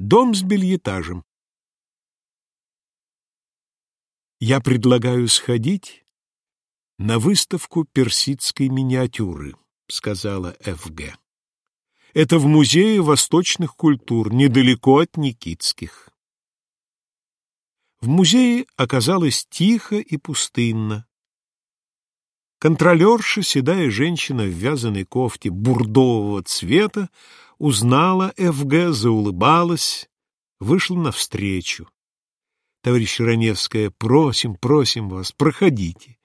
Дом с бельетажем. Я предлагаю сходить на выставку персидской миниатюры, сказала Ф.Г. Это в Музее восточных культур, недалеко от Никитских. В музее оказалось тихо и пустынно. Контролерша, седая женщина в вязаной кофте бурдового цвета, узнала ФГ, заулыбалась, вышла навстречу. Товарищ Раневская, просим, просим вас, проходите.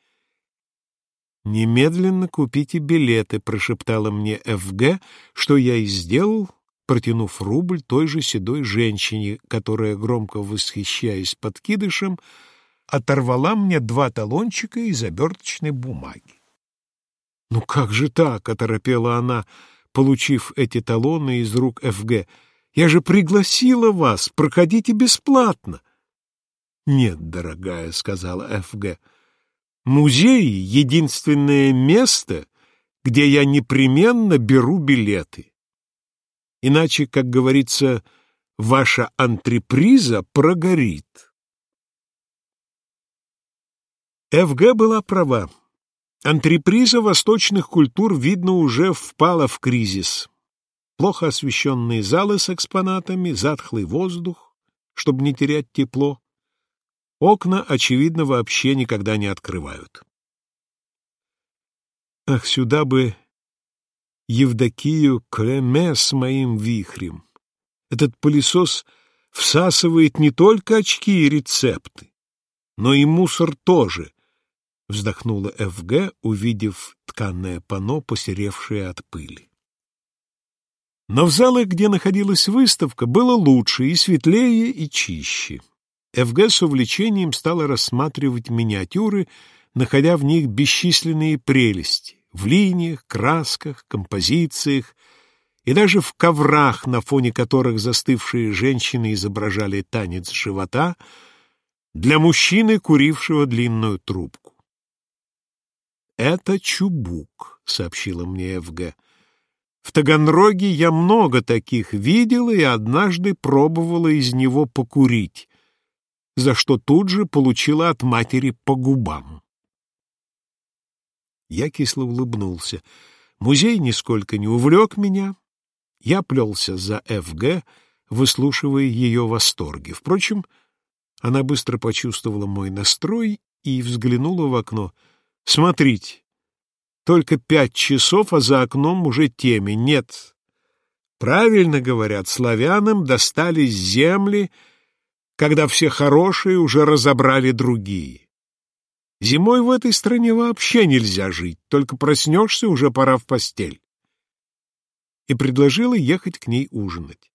Немедленно купите билеты, прошептала мне ФГ, что я и сделал, протянув рубль той же седой женщине, которая, громко восхищаясь подкидышем, оторвала мне два талончика из оберточной бумаги. «Ну как же так?» — оторопела она, получив эти талоны из рук ФГ. «Я же пригласила вас, проходите бесплатно». «Нет, дорогая», — сказала ФГ, — «музей — единственное место, где я непременно беру билеты. Иначе, как говорится, ваша антреприза прогорит». ФГ была права. Антреприза восточных культур, видно, уже впала в кризис. Плохо освещенные залы с экспонатами, затхлый воздух, чтобы не терять тепло. Окна, очевидно, вообще никогда не открывают. Ах, сюда бы Евдокию Клеме с моим вихрем. Этот пылесос всасывает не только очки и рецепты, но и мусор тоже, — вздохнула Ф.Г., увидев тканное панно, посеревшее от пыли. Но в залах, где находилась выставка, было лучше и светлее, и чище. Ф.Г. с увлечением стала рассматривать миниатюры, находя в них бесчисленные прелести — в линиях, красках, композициях и даже в коврах, на фоне которых застывшие женщины изображали танец живота для мужчины, курившего длинную трубку. «Это чубук», — сообщила мне ФГ. «В Таганроге я много таких видела и однажды пробовала из него покурить, за что тут же получила от матери по губам». Я кисло улыбнулся. Музей нисколько не увлек меня. Я плелся за ФГ, выслушивая ее восторги. Впрочем, она быстро почувствовала мой настрой и взглянула в окно — Смотрите, только пять часов, а за окном уже темень. Нет, правильно говорят, славянам достались земли, когда все хорошие уже разобрали другие. Зимой в этой стране вообще нельзя жить, только проснешься, уже пора в постель. И предложила ехать к ней ужинать.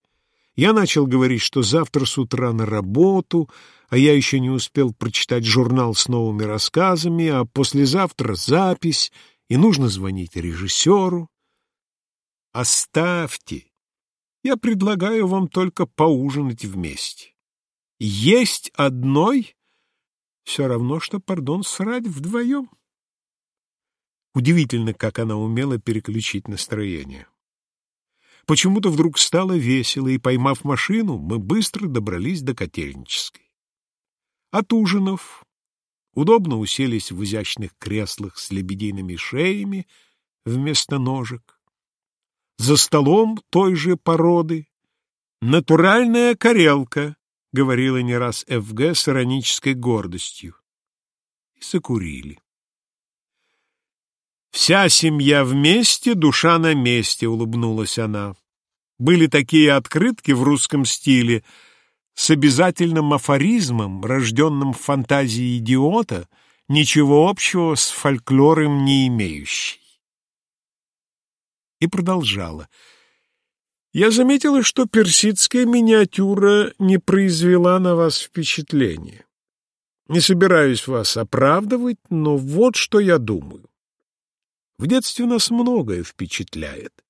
Я начал говорить, что завтра с утра на работу, а я еще не успел прочитать журнал с новыми рассказами, а послезавтра запись, и нужно звонить режиссеру. Оставьте. Я предлагаю вам только поужинать вместе. Есть одной — все равно, что, пардон, срать вдвоем. Удивительно, как она умела переключить настроение. Почему-то вдруг стало весело, и, поймав машину, мы быстро добрались до Котельнической. От ужинов удобно уселись в изящных креслах с лебедиными шеями вместо ножек. За столом той же породы «Натуральная карелка», — говорила не раз Ф.Г. с иронической гордостью. И закурили. «Вся семья вместе, душа на месте», — улыбнулась она. Были такие открытки в русском стиле с обязательным афоризмом, рожденным в фантазии идиота, ничего общего с фольклором не имеющий. И продолжала. Я заметила, что персидская миниатюра не произвела на вас впечатления. Не собираюсь вас оправдывать, но вот что я думаю. В детстве нас многое впечатляет.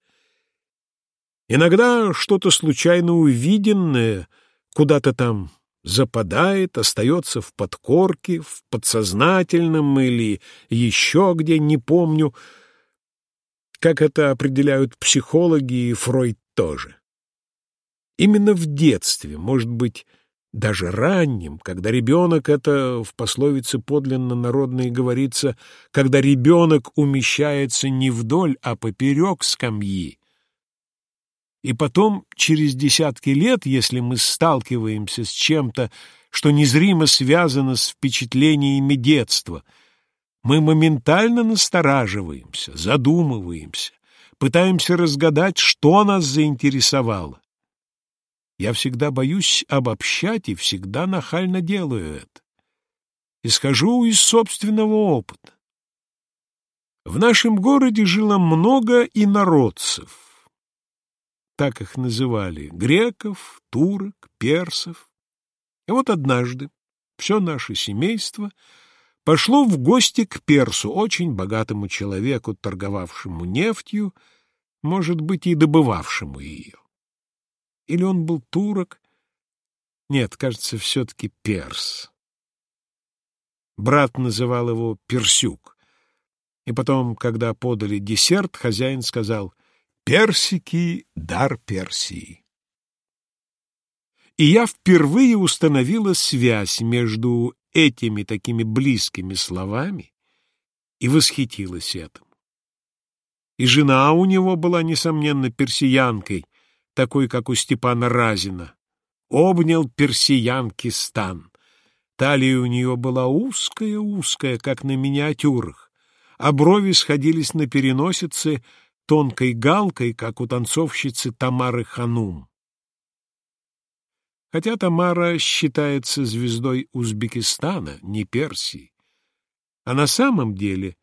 Иногда что-то случайно увиденное куда-то там западает, остается в подкорке, в подсознательном или еще где, не помню, как это определяют психологи и Фройд тоже. Именно в детстве, может быть, даже ранним, когда ребенок, это в пословице подлинно народной говорится, когда ребенок умещается не вдоль, а поперек скамьи. И потом, через десятки лет, если мы сталкиваемся с чем-то, что незримо связано с впечатлениями детства, мы моментально настораживаемся, задумываемся, пытаемся разгадать, что нас заинтересовало. Я всегда боюсь обобщать и всегда нахально делаю это. Исхожу из собственного опыта. В нашем городе жило много инородцев. Так их называли — греков, турок, персов. И вот однажды все наше семейство пошло в гости к персу, очень богатому человеку, торговавшему нефтью, может быть, и добывавшему ее. Или он был турок? Нет, кажется, все-таки перс. Брат называл его Персюк. И потом, когда подали десерт, хозяин сказал «Персики — дар Персии». И я впервые установила связь между этими такими близкими словами и восхитилась этому. И жена у него была, несомненно, персиянкой, такой, как у Степана Разина. Обнял персиянки стан. Талия у нее была узкая-узкая, как на миниатюрах, а брови сходились на переносице тонкой галкой, как у танцовщицы Тамары Ханум. Хотя Тамара считается звездой Узбекистана, не Персии, а на самом деле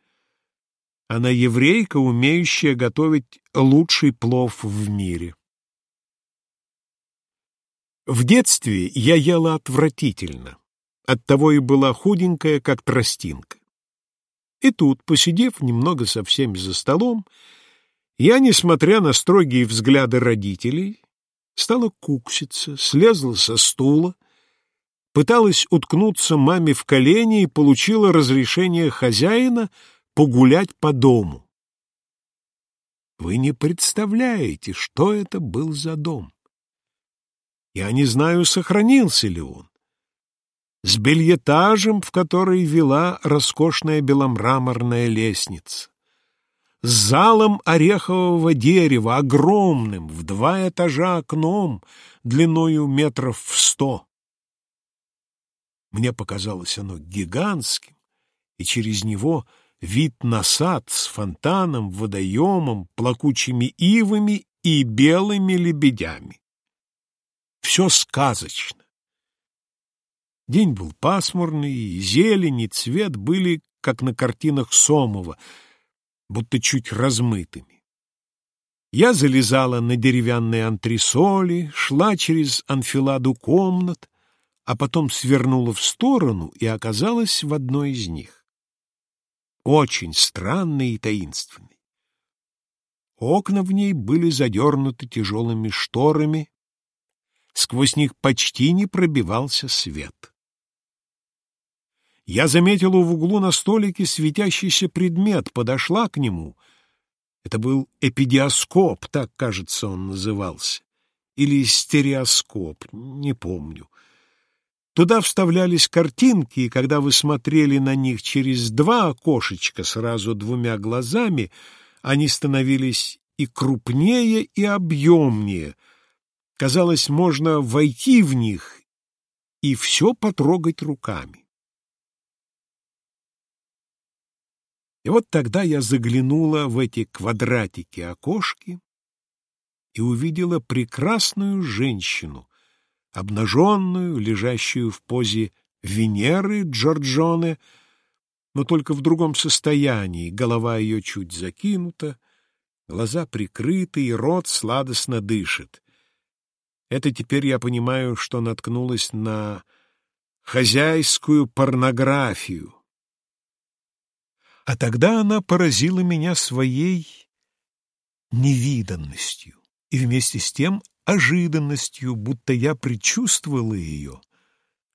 она еврейка, умеющая готовить лучший плов в мире. В детстве я ела отвратительно, оттого и была худенькая, как тростинка. И тут, посидев немного со всеми за столом, я, несмотря на строгие взгляды родителей, стала кукситься, слезла со стула, пыталась уткнуться маме в колени и получила разрешение хозяина погулять по дому. Вы не представляете, что это был за дом. Я не знаю, сохранился ли он. С бельетажем, в который вела роскошная беломраморная лестница. С залом орехового дерева, огромным, в два этажа окном, длиною метров в сто. Мне показалось оно гигантским, и через него вид на сад с фонтаном, водоемом, плакучими ивами и белыми лебедями. Все сказочно. День был пасмурный, и зелень, и цвет были, как на картинах Сомова, будто чуть размытыми. Я залезала на деревянные антресоли, шла через анфиладу комнат, а потом свернула в сторону и оказалась в одной из них. Очень странный и таинственный. Окна в ней были задернуты тяжелыми шторами, сквозь них почти не пробивался свет. Я заметила в углу на столике светящийся предмет, подошла к нему. Это был эпидиоскоп, так, кажется, он назывался. Или стереоскоп, не помню. Туда вставлялись картинки, и когда вы смотрели на них через два окошечка сразу двумя глазами, они становились и крупнее, и объемнее — Казалось, можно войти в них и все потрогать руками. И вот тогда я заглянула в эти квадратики-окошки и увидела прекрасную женщину, обнаженную, лежащую в позе Венеры Джорджоне, но только в другом состоянии, голова ее чуть закинута, глаза прикрыты, и рот сладостно дышит. Это теперь я понимаю, что наткнулась на хозяйскую порнографию. А тогда она поразила меня своей невиданностью и вместе с тем ожиданностью, будто я предчувствовала ее,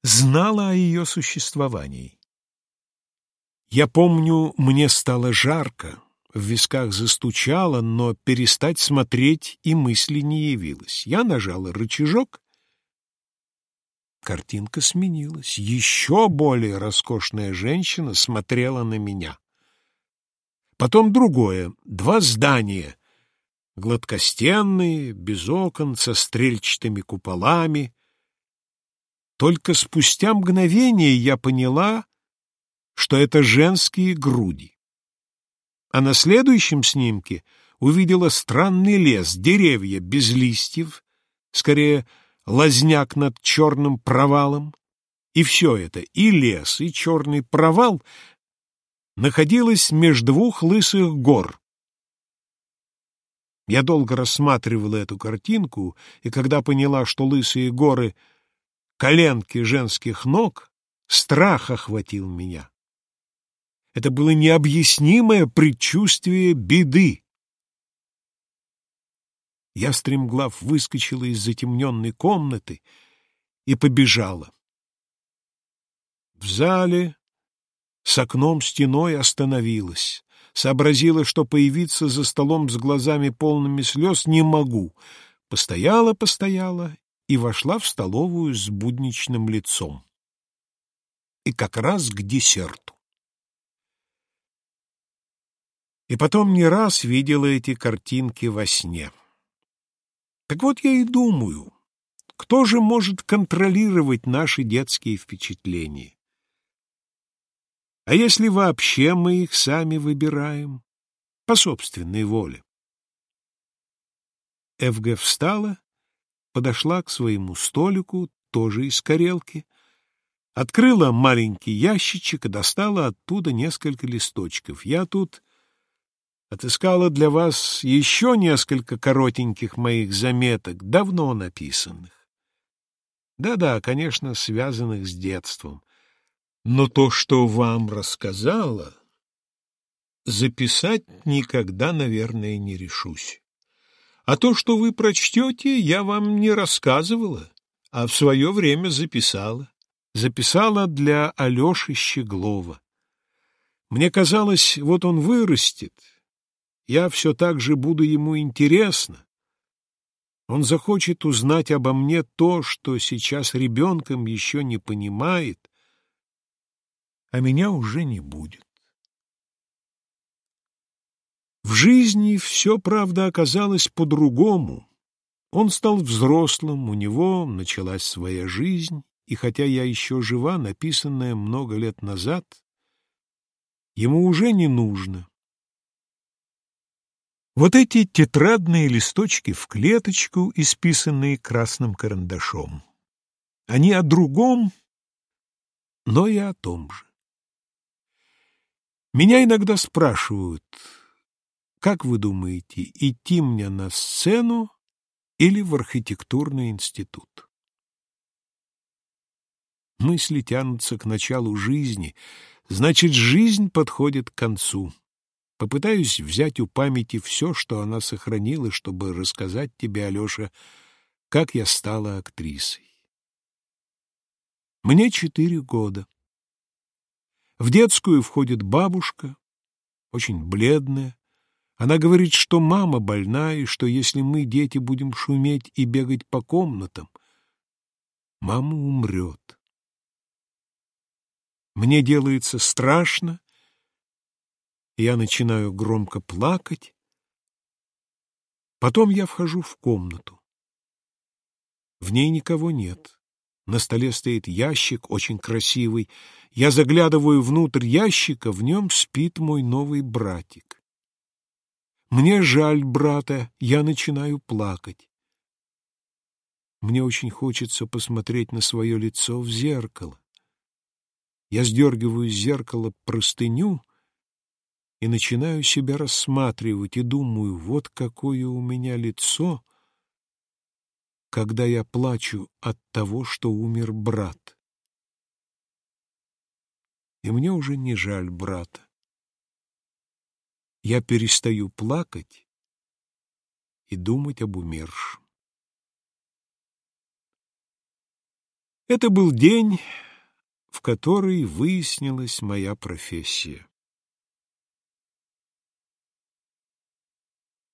знала о ее существовании. Я помню, мне стало жарко, В висках застучало, но перестать смотреть и мысли не явилось. Я нажала рычажок. Картинка сменилась. Еще более роскошная женщина смотрела на меня. Потом другое. Два здания. Гладкостенные, без окон, со стрельчатыми куполами. Только спустя мгновение я поняла, что это женские груди. А на следующем снимке увидела странный лес, деревья без листьев, скорее лазняк над черным провалом. И все это, и лес, и черный провал, находилось между двух лысых гор. Я долго рассматривала эту картинку, и когда поняла, что лысые горы — коленки женских ног, страх охватил меня. Это было необъяснимое предчувствие беды. Я стремглав выскочила из затемненной комнаты и побежала. В зале с окном стеной остановилась. Сообразила, что появиться за столом с глазами полными слез не могу. Постояла, постояла и вошла в столовую с будничным лицом. И как раз к десерту. И потом не раз видела эти картинки во сне. Так вот я и думаю, кто же может контролировать наши детские впечатления? А если вообще мы их сами выбираем? По собственной воле. Эвге встала, подошла к своему столику, тоже из карелки, открыла маленький ящичек и достала оттуда несколько листочков. Я тут отыскала для вас еще несколько коротеньких моих заметок, давно написанных. Да-да, конечно, связанных с детством. Но то, что вам рассказала, записать никогда, наверное, не решусь. А то, что вы прочтете, я вам не рассказывала, а в свое время записала. Записала для Алеши Щеглова. Мне казалось, вот он вырастет, я все так же буду ему интересна. Он захочет узнать обо мне то, что сейчас ребенком еще не понимает, а меня уже не будет. В жизни все, правда, оказалось по-другому. Он стал взрослым, у него началась своя жизнь, и хотя я еще жива, написанная много лет назад, ему уже не нужно. Вот эти тетрадные листочки в клеточку, исписанные красным карандашом. Они о другом, но и о том же. Меня иногда спрашивают, как вы думаете, идти мне на сцену или в архитектурный институт? Мысли тянутся к началу жизни, значит, жизнь подходит к концу. Попытаюсь взять у памяти все, что она сохранила, чтобы рассказать тебе, Алеша, как я стала актрисой. Мне четыре года. В детскую входит бабушка, очень бледная. Она говорит, что мама больна, и что если мы, дети, будем шуметь и бегать по комнатам, мама умрет. Мне делается страшно, я начинаю громко плакать. Потом я вхожу в комнату. В ней никого нет. На столе стоит ящик, очень красивый. Я заглядываю внутрь ящика, в нем спит мой новый братик. Мне жаль брата, я начинаю плакать. Мне очень хочется посмотреть на свое лицо в зеркало. Я сдергиваю с зеркала простыню и начинаю себя рассматривать и думаю, вот какое у меня лицо, когда я плачу от того, что умер брат. И мне уже не жаль брата. Я перестаю плакать и думать об умершем. Это был день, в который выяснилась моя профессия.